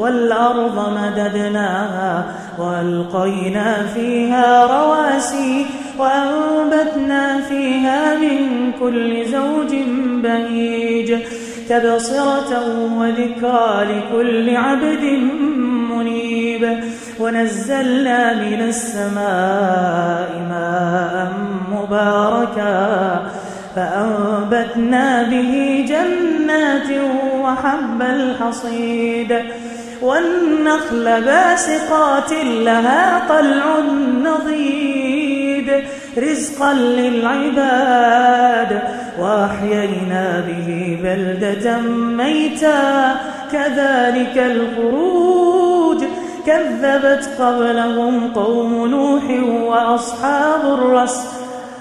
والأرض مددناها وألقينا فيها رواسي وأنبتنا فيها من كل زوج بهيج تبصرة وذكرى لكل عبد منيب ونزلنا من السماء ماء مباركا فأنبتنا به جنات وحب الحصيد والنخل باسقات لها طلع نضيد. رزقا للعباد وأحيينا به بلدة ميتا. كذلك الخروج كذبت قبلهم قوم نوح وأصحاب الرس.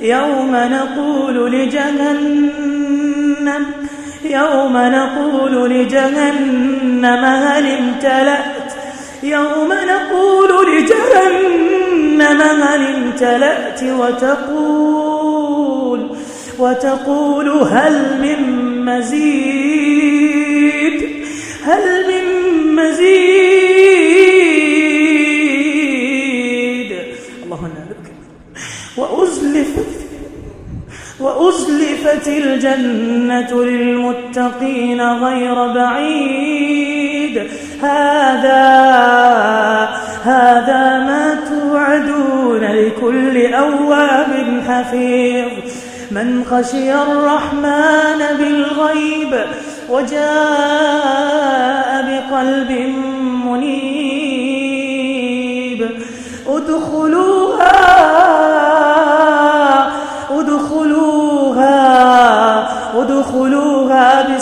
يوم نقول لجهنم يوم نقول لجهنم هل امتلأت؟ يوم نقول لجهنم هل امتلأت؟ وتقول وتقول هل من مزيد؟ هل الجنة للمتقين غير بعيد. هذا هذا ما توعدون لكل أواب حفيظ. من خشي الرحمن بالغيب وجاء بقلب منيب. ادخلوها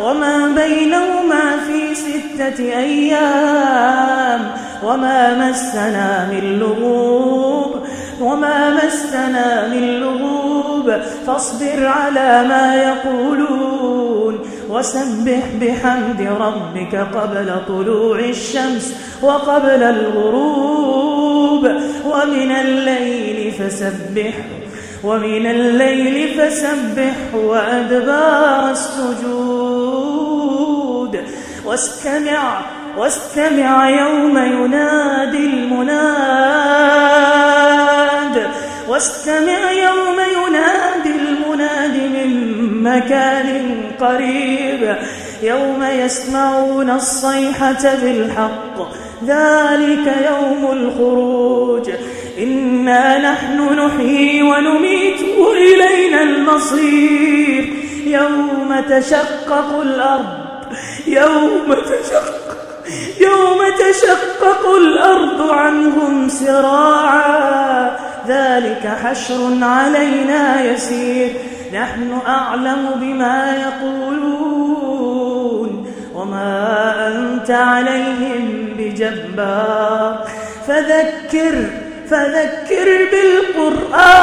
وما بينهما في ستة أيام وما مسنا من لغوب وما مسنا من لغوب فاصبر على ما يقولون وسبح بحمد ربك قبل طلوع الشمس وقبل الغروب ومن الليل فسبح ومن الليل فسبح وأدبار السجود واستمع واستمع يوم ينادي المناد. واستمع يوم ينادي المناد من مكان قريب. يوم يسمعون الصيحة بالحق. ذلك يوم الخروج. إنا نحن نحيي ونميت وإلينا المصير. يوم تشقق الأرض يوم تشقق يوم تشقق الأرض عنهم سراعا. ذلك حشر علينا يسير. نحن أعلم بما يقولون. وما أنت عليهم بجبار. فذكر فذكر بالقرآن.